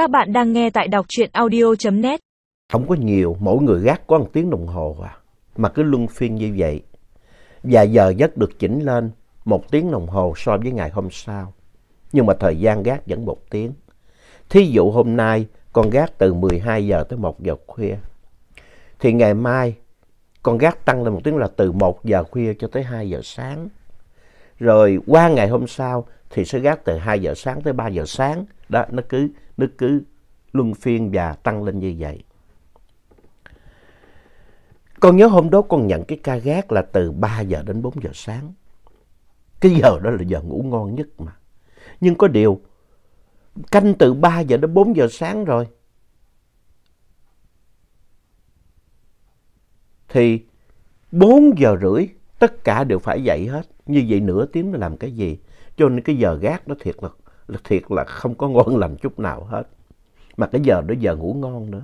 Các bạn đang nghe tại đọc truyện audio.net. Không có nhiều, mỗi người gác có một tiếng đồng hồ à. Mà cứ luân phiên như vậy. Và giờ giấc được chỉnh lên một tiếng đồng hồ so với ngày hôm sau. Nhưng mà thời gian gác vẫn một tiếng. Thí dụ hôm nay con gác từ 12 giờ tới 1 giờ khuya. Thì ngày mai con gác tăng lên một tiếng là từ 1 giờ khuya cho tới 2 giờ sáng. Rồi qua ngày hôm sau thì sẽ gác từ 2 giờ sáng tới 3 giờ sáng. Đó, nó cứ, nó cứ luân phiên và tăng lên như vậy. Con nhớ hôm đó con nhận cái ca gác là từ 3 giờ đến 4 giờ sáng. Cái giờ đó là giờ ngủ ngon nhất mà. Nhưng có điều, canh từ 3 giờ đến 4 giờ sáng rồi. Thì 4 giờ rưỡi tất cả đều phải dậy hết. Như vậy nửa tiếng nó làm cái gì? Cho nên cái giờ gác đó thiệt là, là thiệt là không có ngon lành chút nào hết. Mà cái giờ đó giờ ngủ ngon nữa.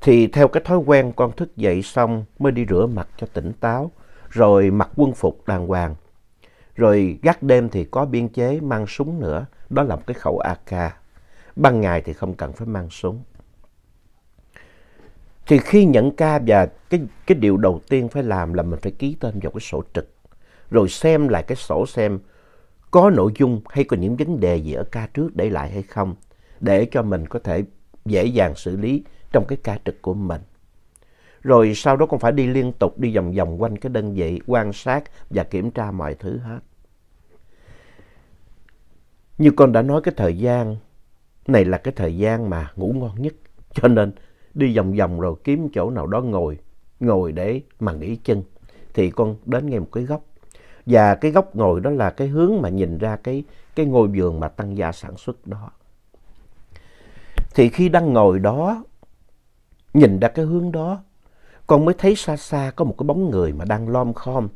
Thì theo cái thói quen con thức dậy xong mới đi rửa mặt cho tỉnh táo. Rồi mặc quân phục đàng hoàng. Rồi gác đêm thì có biên chế mang súng nữa. Đó là một cái khẩu AK. Ban ngày thì không cần phải mang súng. Thì khi nhận ca và cái, cái điều đầu tiên phải làm là mình phải ký tên vào cái sổ trực. Rồi xem lại cái sổ xem có nội dung hay có những vấn đề gì ở ca trước để lại hay không. Để cho mình có thể dễ dàng xử lý trong cái ca trực của mình. Rồi sau đó con phải đi liên tục đi vòng vòng quanh cái đơn vị quan sát và kiểm tra mọi thứ hết. Như con đã nói cái thời gian này là cái thời gian mà ngủ ngon nhất. Cho nên đi vòng vòng rồi kiếm chỗ nào đó ngồi, ngồi để mà nghỉ chân. Thì con đến ngay một cái góc. Và cái góc ngồi đó là cái hướng mà nhìn ra cái, cái ngôi vườn mà tăng gia sản xuất đó. Thì khi đang ngồi đó, nhìn ra cái hướng đó, con mới thấy xa xa có một cái bóng người mà đang lom khom.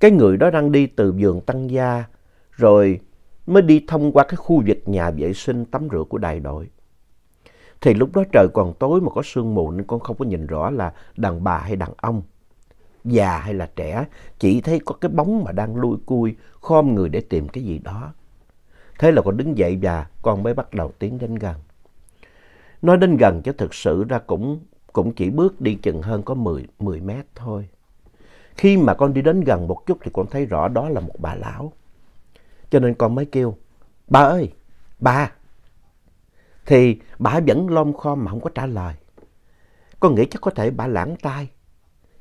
Cái người đó đang đi từ vườn tăng gia, rồi mới đi thông qua cái khu vực nhà vệ sinh tắm rửa của đại đội. Thì lúc đó trời còn tối mà có sương mù nên con không có nhìn rõ là đàn bà hay đàn ông, già hay là trẻ. Chỉ thấy có cái bóng mà đang lui cui, khom người để tìm cái gì đó. Thế là con đứng dậy và con mới bắt đầu tiến đến gần. Nói đến gần chứ thực sự ra cũng, cũng chỉ bước đi chừng hơn có 10, 10 mét thôi. Khi mà con đi đến gần một chút thì con thấy rõ đó là một bà lão. Cho nên con mới kêu, bà ơi, bà. Thì bà vẫn lom khom mà không có trả lời. Con nghĩ chắc có thể bà lãng tai.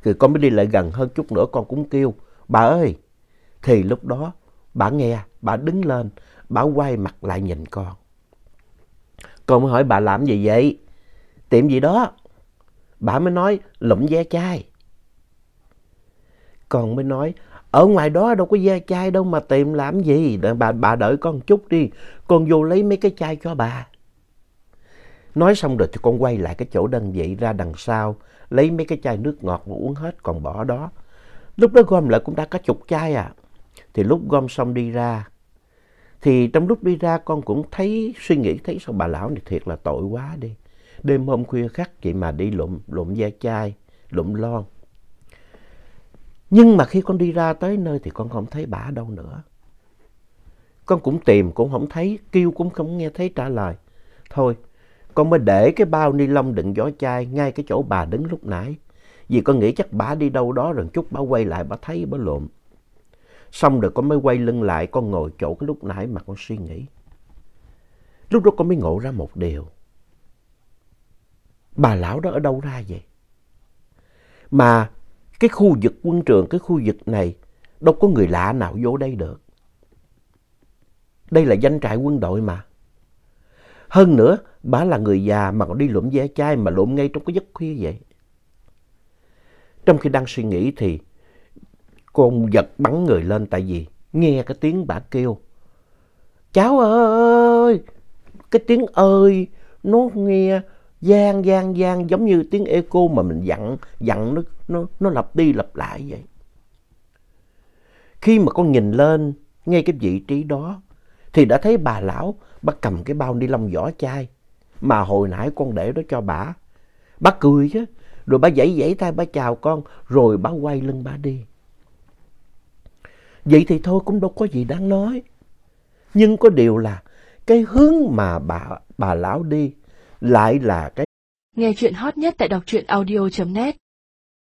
Thì con mới đi lại gần hơn chút nữa con cũng kêu, bà ơi. Thì lúc đó bà nghe, bà đứng lên, bà quay mặt lại nhìn con. Con mới hỏi bà làm gì vậy? Tiệm gì đó? Bà mới nói lụm ve chai. Con mới nói ở ngoài đó đâu có ve chai đâu mà tìm làm gì. Bà, bà đợi con chút đi. Con vô lấy mấy cái chai cho bà. Nói xong rồi thì con quay lại cái chỗ đơn vị ra đằng sau. Lấy mấy cái chai nước ngọt mà uống hết còn bỏ đó. Lúc đó gom lại cũng đã có chục chai à. Thì lúc gom xong đi ra. Thì trong lúc đi ra con cũng thấy suy nghĩ thấy sao bà lão này thiệt là tội quá đi. Đêm hôm khuya khắc vậy mà đi lụm, lụm da chai, lụm lon. Nhưng mà khi con đi ra tới nơi thì con không thấy bà đâu nữa. Con cũng tìm cũng không thấy, kêu cũng không nghe thấy trả lời. Thôi, con mới để cái bao ni lông đựng gió chai ngay cái chỗ bà đứng lúc nãy. Vì con nghĩ chắc bà đi đâu đó rồi chút bà quay lại bà thấy bà lộn Xong rồi con mới quay lưng lại con ngồi chỗ cái lúc nãy mà con suy nghĩ. Lúc đó con mới ngộ ra một điều. Bà lão đó ở đâu ra vậy? Mà cái khu vực quân trường, cái khu vực này đâu có người lạ nào vô đây được. Đây là danh trại quân đội mà. Hơn nữa, bà là người già mà còn đi lụm ve chai mà lụm ngay trong cái giấc khuya vậy. Trong khi đang suy nghĩ thì con giật bắn người lên tại vì nghe cái tiếng bà kêu. Cháu ơi! Cái tiếng ơi! Nó nghe gian gian gian giống như tiếng echo mà mình dặn, dặn nó, nó, nó lặp đi lặp lại vậy. Khi mà con nhìn lên ngay cái vị trí đó thì đã thấy bà lão bà cầm cái bao ni lông vỏ chai mà hồi nãy con để đó cho bà. Bà cười chứ, rồi bà giãy giãy tay bà chào con rồi bà quay lưng bà đi. Vậy thì thôi cũng đâu có gì đáng nói. Nhưng có điều là cái hướng mà bà, bà lão đi lại là cái Nghe chuyện hot nhất tại đọc truyện audio.net